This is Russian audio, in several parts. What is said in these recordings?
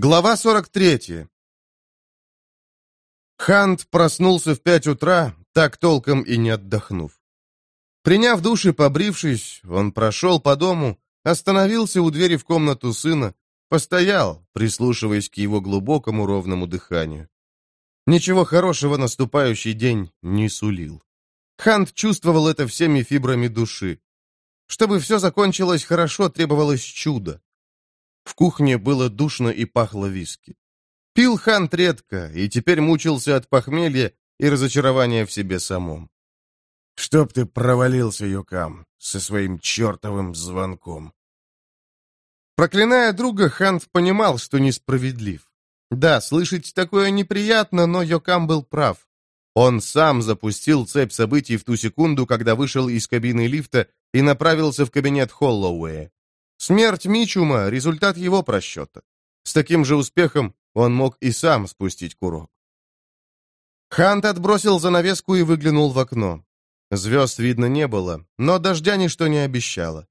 Глава 43. Хант проснулся в пять утра, так толком и не отдохнув. Приняв душ и побрившись, он прошел по дому, остановился у двери в комнату сына, постоял, прислушиваясь к его глубокому ровному дыханию. Ничего хорошего наступающий день не сулил. Хант чувствовал это всеми фибрами души. Чтобы все закончилось хорошо, требовалось чудо. В кухне было душно и пахло виски. Пил Хант редко и теперь мучился от похмелья и разочарования в себе самом. «Чтоб ты провалился, Юкам, со своим чертовым звонком!» Проклиная друга, Хант понимал, что несправедлив. Да, слышать такое неприятно, но Йокам был прав. Он сам запустил цепь событий в ту секунду, когда вышел из кабины лифта и направился в кабинет Холлоуэя. Смерть Мичума — результат его просчета. С таким же успехом он мог и сам спустить курок. Хант отбросил занавеску и выглянул в окно. Звезд видно не было, но дождя ничто не обещало.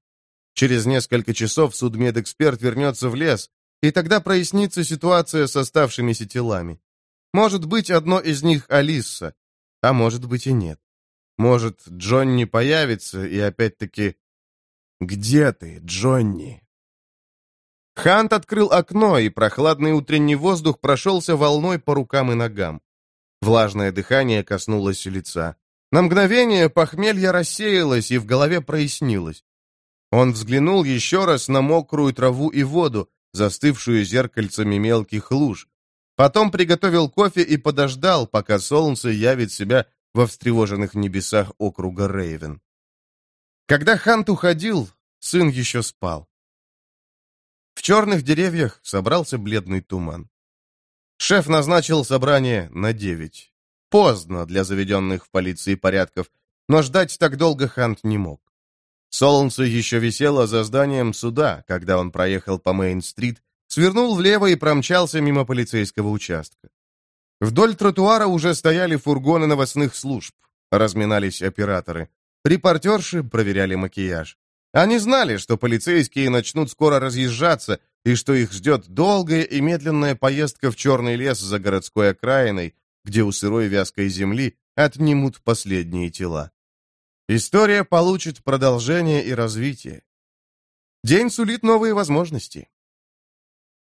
Через несколько часов судмедэксперт вернется в лес, и тогда прояснится ситуация с оставшимися телами. Может быть, одно из них Алиса, а может быть и нет. Может, Джонни появится и опять-таки «Где ты, Джонни?» Хант открыл окно, и прохладный утренний воздух прошелся волной по рукам и ногам. Влажное дыхание коснулось лица. На мгновение похмелье рассеялось, и в голове прояснилось. Он взглянул еще раз на мокрую траву и воду, застывшую зеркальцами мелких луж. Потом приготовил кофе и подождал, пока солнце явит себя во встревоженных небесах округа Рейвен. Когда Хант уходил, сын еще спал. В черных деревьях собрался бледный туман. Шеф назначил собрание на девять. Поздно для заведенных в полиции порядков, но ждать так долго Хант не мог. Солнце еще висело за зданием суда, когда он проехал по Мейн-стрит, свернул влево и промчался мимо полицейского участка. Вдоль тротуара уже стояли фургоны новостных служб, разминались операторы. Репортерши проверяли макияж. Они знали, что полицейские начнут скоро разъезжаться, и что их ждет долгая и медленная поездка в черный лес за городской окраиной, где у сырой вязкой земли отнимут последние тела. История получит продолжение и развитие. День сулит новые возможности.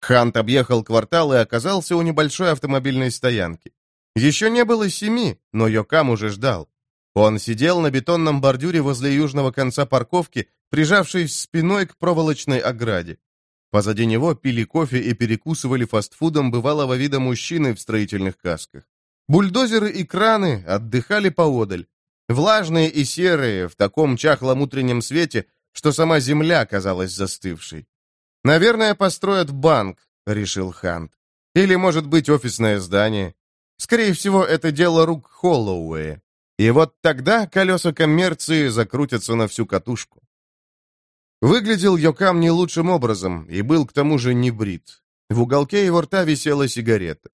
Хант объехал квартал и оказался у небольшой автомобильной стоянки. Еще не было семи, но Йокам уже ждал. Он сидел на бетонном бордюре возле южного конца парковки, прижавшись спиной к проволочной ограде. Позади него пили кофе и перекусывали фастфудом бывалого вида мужчины в строительных касках. Бульдозеры и краны отдыхали поодаль. Влажные и серые, в таком чахлом утреннем свете, что сама земля казалась застывшей. «Наверное, построят банк», — решил Хант. «Или, может быть, офисное здание. Скорее всего, это дело рук Холлоуэя. И вот тогда колеса коммерции закрутятся на всю катушку. Выглядел Йокам не лучшим образом и был к тому же не брит. В уголке его рта висела сигарета.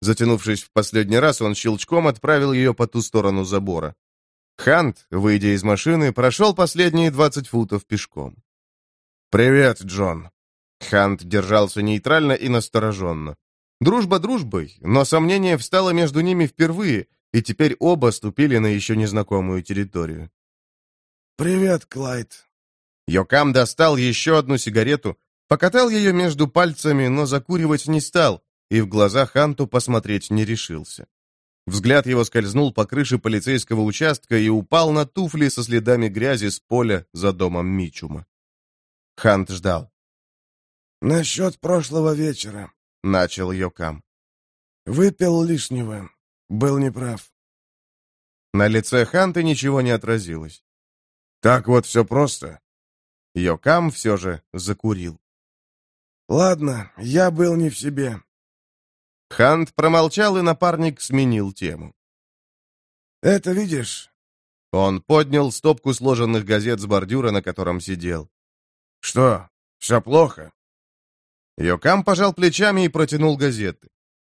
Затянувшись в последний раз, он щелчком отправил ее по ту сторону забора. Хант, выйдя из машины, прошел последние 20 футов пешком. «Привет, Джон». Хант держался нейтрально и настороженно. Дружба дружбой, но сомнение встало между ними впервые, и теперь оба ступили на еще незнакомую территорию. «Привет, Клайд». Йокам достал еще одну сигарету, покатал ее между пальцами, но закуривать не стал, и в глаза Ханту посмотреть не решился. Взгляд его скользнул по крыше полицейского участка и упал на туфли со следами грязи с поля за домом Мичума. Хант ждал. «Насчет прошлого вечера», — начал Йокам. «Выпил лишнего. Был неправ. На лице Ханта ничего не отразилось. Так вот все просто. Йокам все же закурил. Ладно, я был не в себе. Хант промолчал, и напарник сменил тему. «Это видишь?» Он поднял стопку сложенных газет с бордюра, на котором сидел. «Что, все плохо?» Йокам пожал плечами и протянул газеты.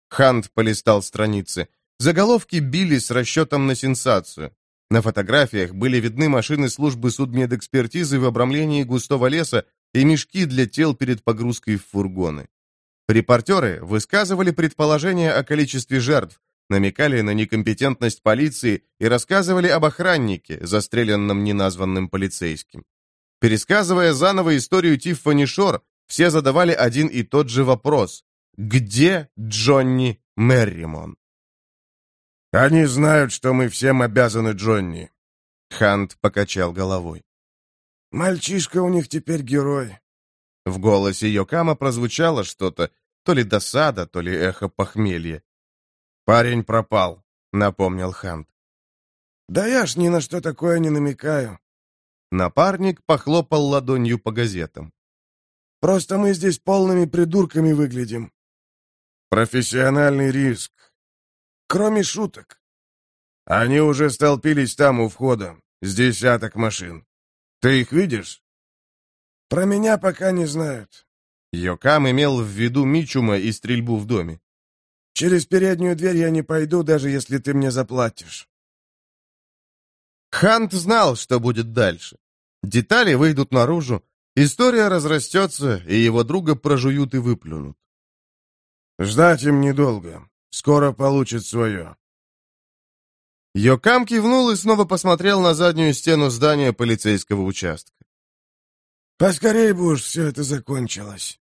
Хант полистал страницы. Заголовки били с расчетом на сенсацию. На фотографиях были видны машины службы судмедэкспертизы в обрамлении густого леса и мешки для тел перед погрузкой в фургоны. Репортеры высказывали предположения о количестве жертв, намекали на некомпетентность полиции и рассказывали об охраннике, застреленном неназванным полицейским. Пересказывая заново историю Тиффани Шор, все задавали один и тот же вопрос. Где Джонни Мерримон? «Они знают, что мы всем обязаны Джонни», — Хант покачал головой. «Мальчишка у них теперь герой». В голосе Йокама прозвучало что-то, то ли досада, то ли эхо похмелья. «Парень пропал», — напомнил Хант. «Да я ж ни на что такое не намекаю». Напарник похлопал ладонью по газетам. «Просто мы здесь полными придурками выглядим». «Профессиональный риск. Кроме шуток. Они уже столпились там у входа, с десяток машин. Ты их видишь?» «Про меня пока не знают». Йокам имел в виду Мичума и стрельбу в доме. Через переднюю дверь я не пойду, даже если ты мне заплатишь». Хант знал, что будет дальше. Детали выйдут наружу, история разрастется, и его друга прожуют и выплюнут. «Ждать им недолго. Скоро получит свое». Йокам кивнул и снова посмотрел на заднюю стену здания полицейского участка. «Поскорей бы уж все это закончилось».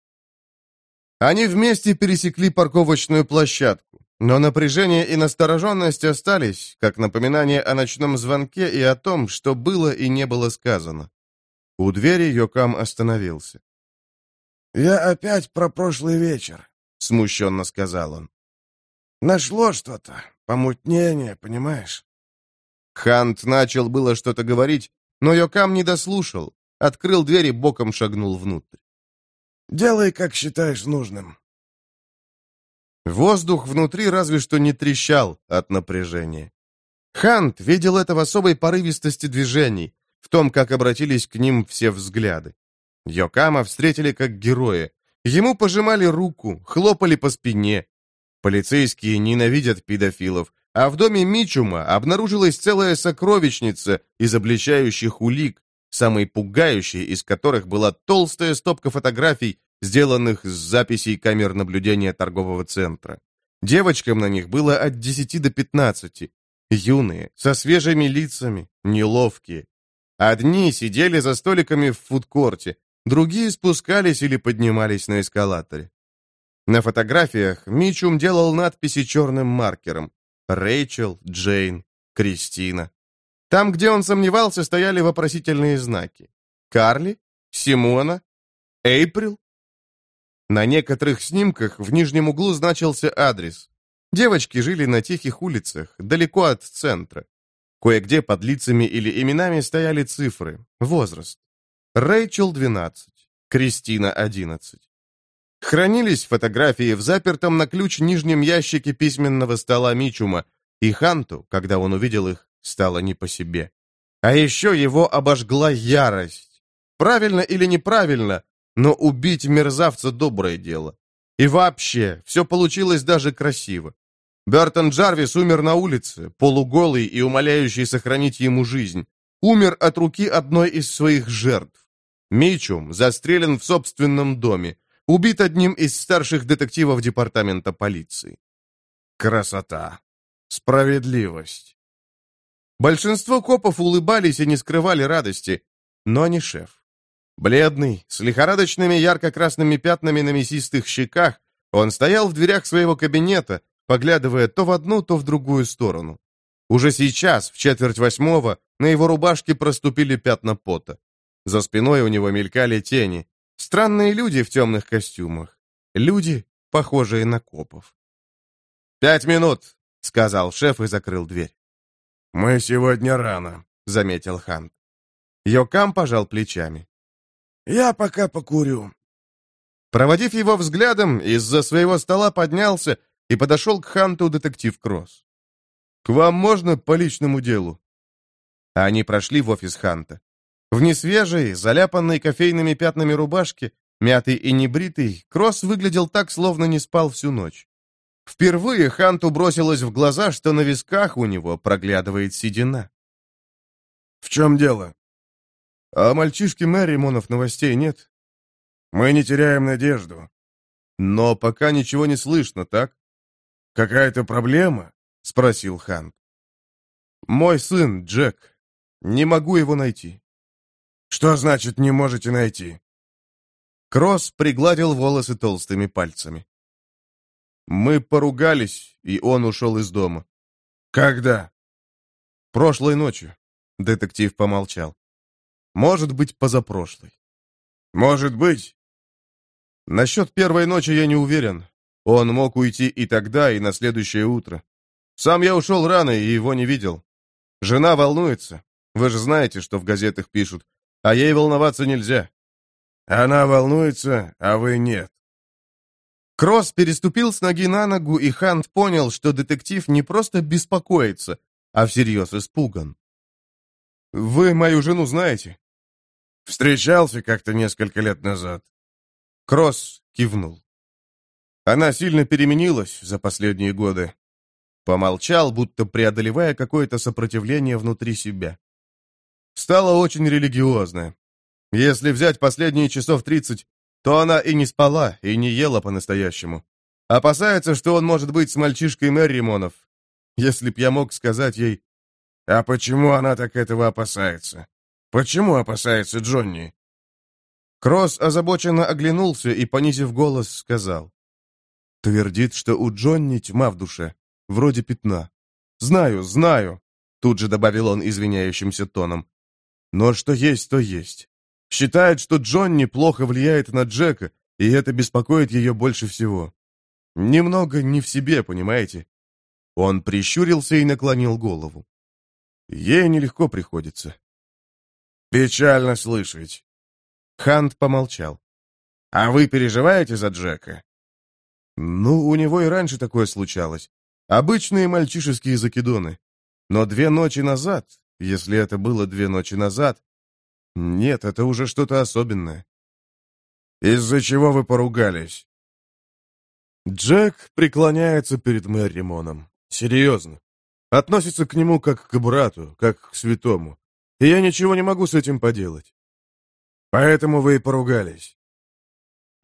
Они вместе пересекли парковочную площадку, но напряжение и настороженность остались, как напоминание о ночном звонке и о том, что было и не было сказано. У двери Йокам остановился. «Я опять про прошлый вечер», — смущенно сказал он. «Нашло что-то, помутнение, понимаешь?» Хант начал было что-то говорить, но Йокам не дослушал, открыл дверь и боком шагнул внутрь. Делай, как считаешь нужным». Воздух внутри разве что не трещал от напряжения. Хант видел это в особой порывистости движений, в том, как обратились к ним все взгляды. Йокама встретили как героя. Ему пожимали руку, хлопали по спине. Полицейские ненавидят педофилов, а в доме Мичума обнаружилась целая сокровищница из обличающих улик, самой пугающей из которых была толстая стопка фотографий, сделанных с записей камер наблюдения торгового центра. Девочкам на них было от 10 до 15. Юные, со свежими лицами, неловкие. Одни сидели за столиками в фудкорте, другие спускались или поднимались на эскалаторе. На фотографиях Мичум делал надписи черным маркером. Рэйчел, Джейн, Кристина. Там, где он сомневался, стояли вопросительные знаки. Карли? Симона? Эйприл? На некоторых снимках в нижнем углу значился адрес. Девочки жили на тихих улицах, далеко от центра. Кое-где под лицами или именами стояли цифры, возраст. Рэйчел 12, Кристина 11. Хранились фотографии в запертом на ключ нижнем ящике письменного стола Мичума, и Ханту, когда он увидел их, стало не по себе. А еще его обожгла ярость. Правильно или неправильно, но убить мерзавца — доброе дело. И вообще, все получилось даже красиво. Бертон Джарвис умер на улице, полуголый и умоляющий сохранить ему жизнь. Умер от руки одной из своих жертв. Мичум застрелен в собственном доме, убит одним из старших детективов департамента полиции. Красота. Справедливость. Большинство копов улыбались и не скрывали радости, но не шеф. Бледный, с лихорадочными ярко-красными пятнами на мясистых щеках, он стоял в дверях своего кабинета, поглядывая то в одну, то в другую сторону. Уже сейчас, в четверть восьмого, на его рубашке проступили пятна пота. За спиной у него мелькали тени. Странные люди в темных костюмах. Люди, похожие на копов. «Пять минут», — сказал шеф и закрыл дверь. «Мы сегодня рано», — заметил Хант. Йокам пожал плечами. «Я пока покурю». Проводив его взглядом, из-за своего стола поднялся и подошел к Ханту детектив Кросс. «К вам можно по личному делу?» Они прошли в офис Ханта. В несвежей, заляпанной кофейными пятнами рубашке, мятый и небритый, Кросс выглядел так, словно не спал всю ночь. Впервые Ханту бросилось в глаза, что на висках у него проглядывает седина. «В чем дело?» «А мальчишки Мэримонов новостей нет?» «Мы не теряем надежду». Но пока ничего не слышно, так? Какая-то проблема? Спросил Хант. Мой сын, Джек. Не могу его найти. Что значит не можете найти? Кросс пригладил волосы толстыми пальцами. Мы поругались, и он ушел из дома. Когда? Прошлой ночью. Детектив помолчал. Может быть, позапрошлой. Может быть. Насчет первой ночи я не уверен. Он мог уйти и тогда, и на следующее утро. Сам я ушел рано и его не видел. Жена волнуется. Вы же знаете, что в газетах пишут. А ей волноваться нельзя. Она волнуется, а вы нет. Кросс переступил с ноги на ногу, и Хант понял, что детектив не просто беспокоится, а всерьез испуган. «Вы мою жену знаете?» «Встречался как-то несколько лет назад». Кросс кивнул. Она сильно переменилась за последние годы. Помолчал, будто преодолевая какое-то сопротивление внутри себя. Стала очень религиозная. Если взять последние часов тридцать, то она и не спала, и не ела по-настоящему. Опасается, что он может быть с мальчишкой Мэрримонов. Если б я мог сказать ей, а почему она так этого опасается? Почему опасается Джонни? Кросс озабоченно оглянулся и, понизив голос, сказал. Твердит, что у Джонни тьма в душе, вроде пятна. Знаю, знаю, тут же добавил он извиняющимся тоном. Но что есть, то есть. Считает, что Джонни плохо влияет на Джека, и это беспокоит ее больше всего. Немного не в себе, понимаете? Он прищурился и наклонил голову. Ей нелегко приходится. Печально слышать. Хант помолчал. А вы переживаете за Джека? Ну, у него и раньше такое случалось. Обычные мальчишеские закидоны. Но две ночи назад, если это было две ночи назад... Нет, это уже что-то особенное. Из-за чего вы поругались? Джек преклоняется перед Мэрримоном. Серьезно. Относится к нему как к брату, как к святому. И я ничего не могу с этим поделать. Поэтому вы и поругались.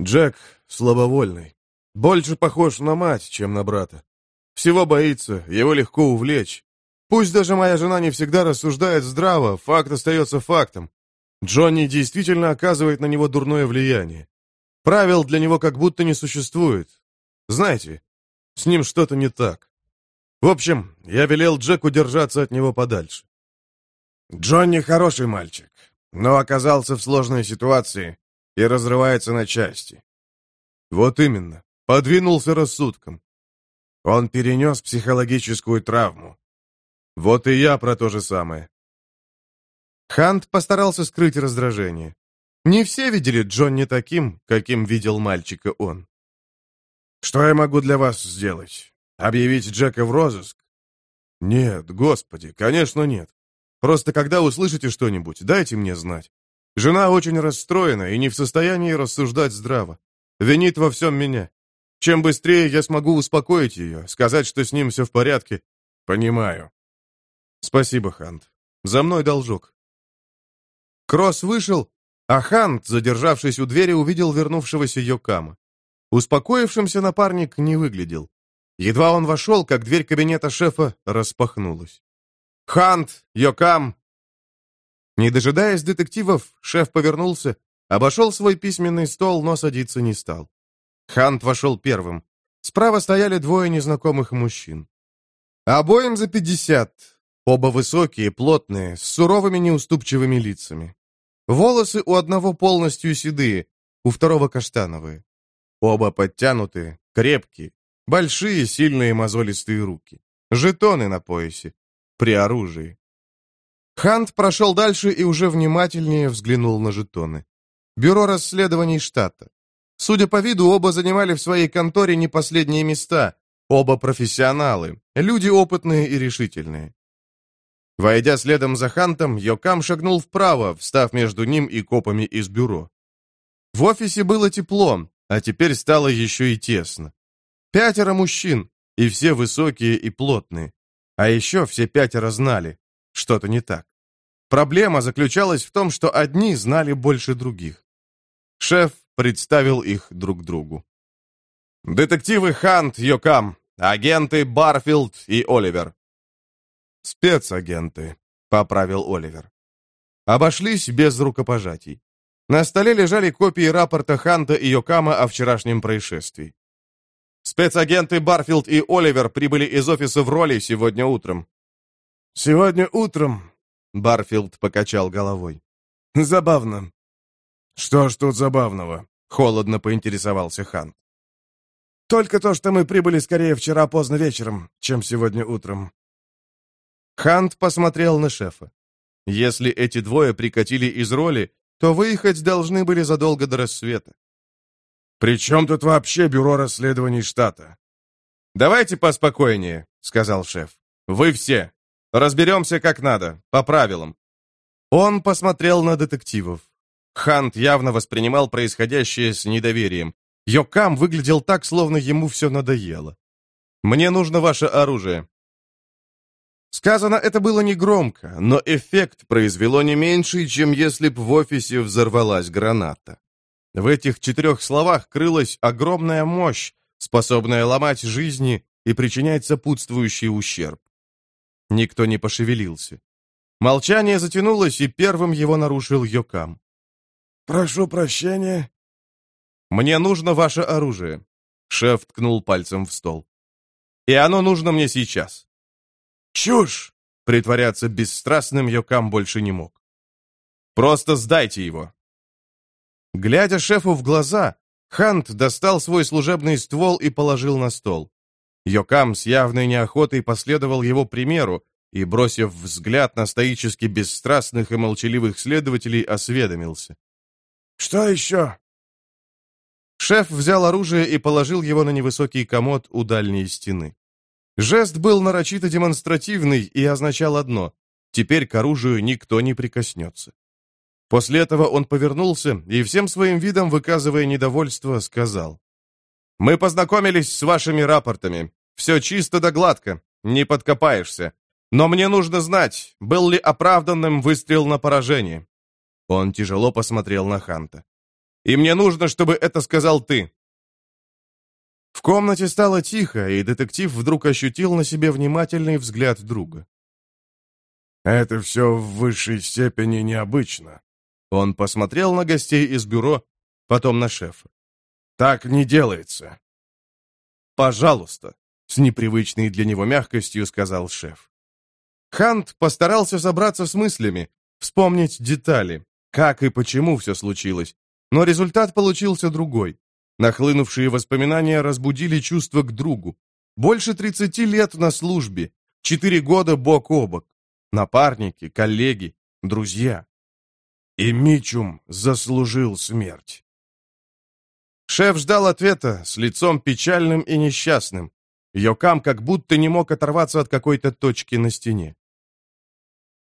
Джек слабовольный. Больше похож на мать, чем на брата. Всего боится, его легко увлечь. Пусть даже моя жена не всегда рассуждает здраво, факт остается фактом. Джонни действительно оказывает на него дурное влияние. Правил для него как будто не существует. Знаете, с ним что-то не так. В общем, я велел Джеку держаться от него подальше. Джонни хороший мальчик, но оказался в сложной ситуации и разрывается на части. Вот именно. Подвинулся рассудком. Он перенес психологическую травму. Вот и я про то же самое. Хант постарался скрыть раздражение. Не все видели Джонни таким, каким видел мальчика он. «Что я могу для вас сделать? Объявить Джека в розыск? Нет, господи, конечно нет. Просто когда услышите что-нибудь, дайте мне знать. Жена очень расстроена и не в состоянии рассуждать здраво. Винит во всем меня. Чем быстрее я смогу успокоить ее, сказать, что с ним все в порядке. Понимаю. Спасибо, Хант. За мной должок. Кросс вышел, а Хант, задержавшись у двери, увидел вернувшегося Йокама. Успокоившимся напарник не выглядел. Едва он вошел, как дверь кабинета шефа распахнулась. «Хант! Йокам!» Не дожидаясь детективов, шеф повернулся, обошел свой письменный стол, но садиться не стал. Хант вошел первым. Справа стояли двое незнакомых мужчин. Обоим за пятьдесят. Оба высокие, плотные, с суровыми неуступчивыми лицами. Волосы у одного полностью седые, у второго каштановые. Оба подтянутые, крепкие, Большие, сильные мозолистые руки. Жетоны на поясе. При оружии. Хант прошел дальше и уже внимательнее взглянул на жетоны. Бюро расследований штата. Судя по виду, оба занимали в своей конторе не последние места. Оба профессионалы, люди опытные и решительные. Войдя следом за Хантом, Йокам шагнул вправо, встав между ним и копами из бюро. В офисе было тепло, а теперь стало еще и тесно. Пятеро мужчин, и все высокие и плотные. А еще все пятеро знали, что-то не так. Проблема заключалась в том, что одни знали больше других. Шеф представил их друг другу. Детективы Хант, Йокам, агенты Барфилд и Оливер. Спецагенты, поправил Оливер. Обошлись без рукопожатий. На столе лежали копии рапорта Ханта и Йокама о вчерашнем происшествии. Спецагенты Барфилд и Оливер прибыли из офиса в роли сегодня утром. «Сегодня утром?» Барфилд покачал головой. «Забавно». «Что ж тут забавного?» Холодно поинтересовался Хант. Только то, что мы прибыли скорее вчера поздно вечером, чем сегодня утром». Хант посмотрел на шефа. Если эти двое прикатили из роли, то выехать должны были задолго до рассвета. «При чем тут вообще бюро расследований штата?» «Давайте поспокойнее», — сказал шеф. «Вы все. Разберемся как надо, по правилам». Он посмотрел на детективов. Хант явно воспринимал происходящее с недоверием. Йокам выглядел так, словно ему все надоело. «Мне нужно ваше оружие». Сказано это было негромко, но эффект произвело не меньший, чем если б в офисе взорвалась граната. В этих четырех словах крылась огромная мощь, способная ломать жизни и причинять сопутствующий ущерб. Никто не пошевелился. Молчание затянулось, и первым его нарушил Йокам. «Прошу прощения», «Мне нужно ваше оружие», — шеф ткнул пальцем в стол. «И оно нужно мне сейчас». «Чушь!» — притворяться бесстрастным Йокам больше не мог. «Просто сдайте его». Глядя шефу в глаза, Хант достал свой служебный ствол и положил на стол. Йокам с явной неохотой последовал его примеру и, бросив взгляд на стоически бесстрастных и молчаливых следователей, осведомился. «Что еще?» Шеф взял оружие и положил его на невысокий комод у дальней стены. Жест был нарочито демонстративный и означал одно — теперь к оружию никто не прикоснется. После этого он повернулся и всем своим видом, выказывая недовольство, сказал. «Мы познакомились с вашими рапортами. Все чисто да гладко, не подкопаешься. Но мне нужно знать, был ли оправданным выстрел на поражение». Он тяжело посмотрел на Ханта. И мне нужно, чтобы это сказал ты». В комнате стало тихо, и детектив вдруг ощутил на себе внимательный взгляд друга. «Это все в высшей степени необычно». Он посмотрел на гостей из бюро, потом на шефа. «Так не делается». «Пожалуйста», — с непривычной для него мягкостью сказал шеф. Хант постарался собраться с мыслями, вспомнить детали, как и почему все случилось, но результат получился другой. Нахлынувшие воспоминания разбудили чувство к другу. Больше 30 лет на службе, 4 года бок о бок. Напарники, коллеги, друзья. И Мичум заслужил смерть. Шеф ждал ответа с лицом печальным и несчастным. Йокам как будто не мог оторваться от какой-то точки на стене.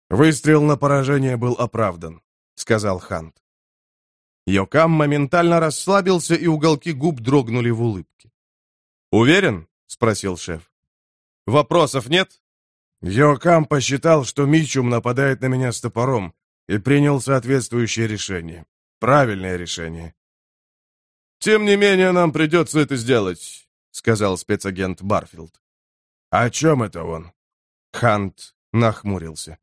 «Выстрел на поражение был оправдан», — сказал Хант. Йокам моментально расслабился, и уголки губ дрогнули в улыбке. «Уверен?» — спросил шеф. «Вопросов нет?» Йокам посчитал, что Мичум нападает на меня с топором, и принял соответствующее решение. Правильное решение. «Тем не менее, нам придется это сделать», — сказал спецагент Барфилд. «О чем это он?» Хант нахмурился.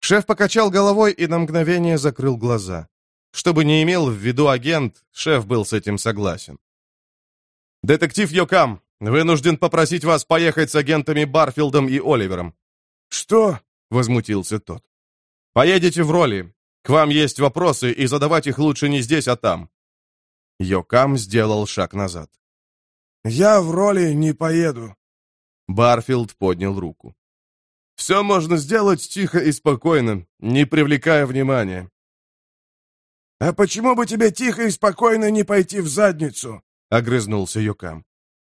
Шеф покачал головой и на мгновение закрыл глаза. Что бы ни имел в виду агент, шеф был с этим согласен. «Детектив Йокам, вынужден попросить вас поехать с агентами Барфилдом и Оливером». «Что?» — возмутился тот. «Поедете в роли. К вам есть вопросы, и задавать их лучше не здесь, а там». Йокам сделал шаг назад. «Я в роли не поеду». Барфилд поднял руку. «Все можно сделать тихо и спокойно, не привлекая внимания. «А почему бы тебе тихо и спокойно не пойти в задницу?» — огрызнулся Юкам.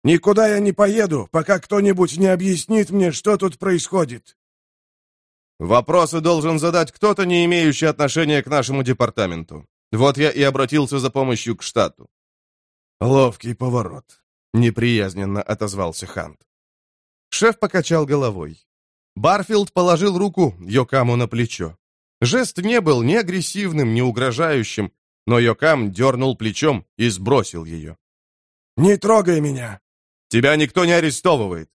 «Никуда я не поеду, пока кто-нибудь не объяснит мне, что тут происходит». «Вопросы должен задать кто-то, не имеющий отношения к нашему департаменту. Вот я и обратился за помощью к штату». «Ловкий поворот», — неприязненно отозвался Хант. Шеф покачал головой. Барфилд положил руку Йокаму на плечо. Жест не был ни агрессивным, ни угрожающим, но Йокам дернул плечом и сбросил ее. Не трогай меня!» «Тебя никто не арестовывает!»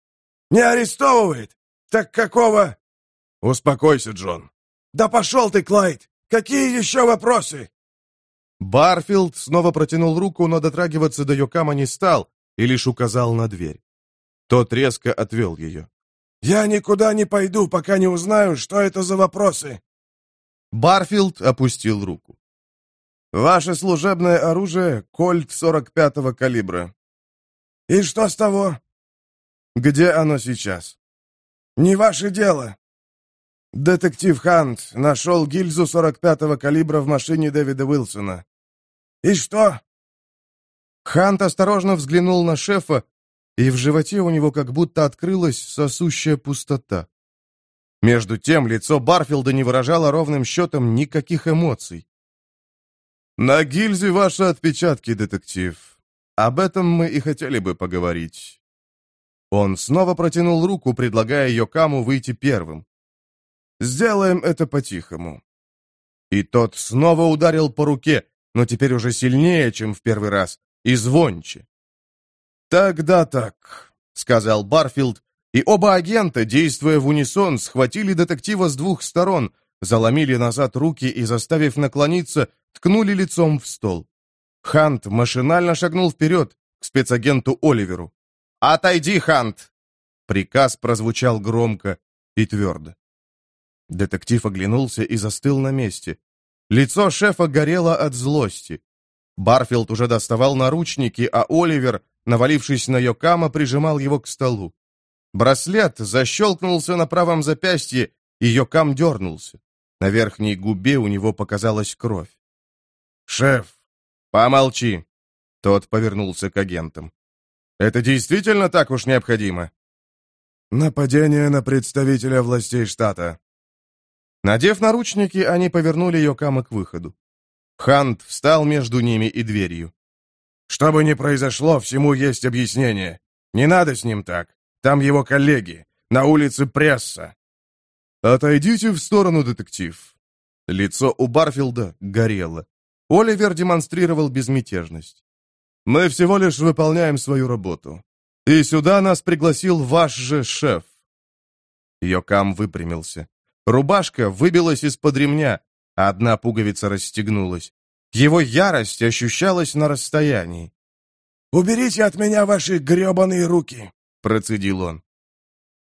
«Не арестовывает? Так какого?» «Успокойся, Джон!» «Да пошел ты, Клайд! Какие еще вопросы?» Барфилд снова протянул руку, но дотрагиваться до Йокама не стал и лишь указал на дверь. Тот резко отвел ее. «Я никуда не пойду, пока не узнаю, что это за вопросы!» Барфилд опустил руку. «Ваше служебное оружие — кольт 45-го калибра». «И что с того?» «Где оно сейчас?» «Не ваше дело». «Детектив Хант нашел гильзу 45-го калибра в машине Дэвида Уилсона». «И что?» Хант осторожно взглянул на шефа, и в животе у него как будто открылась сосущая пустота. Между тем лицо Барфилда не выражало ровным счетом никаких эмоций. «На гильзе ваши отпечатки, детектив. Об этом мы и хотели бы поговорить». Он снова протянул руку, предлагая Йокаму выйти первым. «Сделаем это по-тихому». И тот снова ударил по руке, но теперь уже сильнее, чем в первый раз, и звонче. «Тогда так», — сказал Барфилд, и оба агента, действуя в унисон, схватили детектива с двух сторон, заломили назад руки и, заставив наклониться, ткнули лицом в стол. Хант машинально шагнул вперед к спецагенту Оливеру. «Отойди, Хант!» Приказ прозвучал громко и твердо. Детектив оглянулся и застыл на месте. Лицо шефа горело от злости. Барфилд уже доставал наручники, а Оливер, навалившись на Йокама, прижимал его к столу. Браслет защелкнулся на правом запястье, и Йокам дернулся. На верхней губе у него показалась кровь. «Шеф, помолчи!» Тот повернулся к агентам. «Это действительно так уж необходимо?» «Нападение на представителя властей штата». Надев наручники, они повернули Йокама к выходу. Хант встал между ними и дверью. «Что бы ни произошло, всему есть объяснение. Не надо с ним так. Там его коллеги. На улице пресса». «Отойдите в сторону, детектив». Лицо у Барфилда горело. Оливер демонстрировал безмятежность. «Мы всего лишь выполняем свою работу. И сюда нас пригласил ваш же шеф». Йокам выпрямился. Рубашка выбилась из-под ремня, одна пуговица расстегнулась. Его ярость ощущалась на расстоянии. «Уберите от меня ваши гребаные руки!» — процедил он.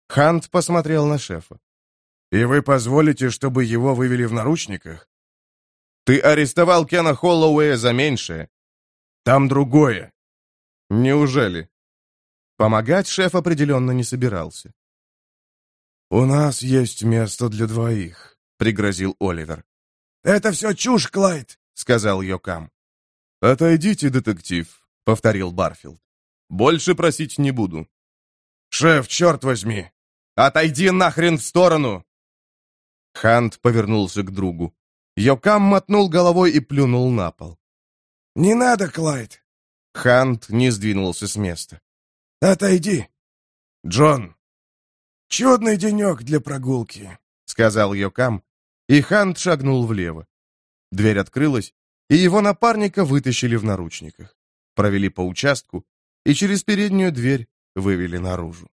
Хант посмотрел на шефа. «И вы позволите, чтобы его вывели в наручниках?» «Ты арестовал Кена Холлоуэя за меньшее». «Там другое». «Неужели?» Помогать шеф определенно не собирался. «У нас есть место для двоих», — пригрозил Оливер. «Это все чушь, Клайд», — сказал Йокам. «Отойдите, детектив», — повторил Барфилд. «Больше просить не буду». «Шеф, черт возьми!» «Отойди нахрен в сторону!» Хант повернулся к другу. Йокам мотнул головой и плюнул на пол. «Не надо, Клайд!» Хант не сдвинулся с места. «Отойди!» «Джон!» «Чудный денек для прогулки», — сказал Йокам, и Хант шагнул влево. Дверь открылась, и его напарника вытащили в наручниках. Провели по участку и через переднюю дверь вывели наружу.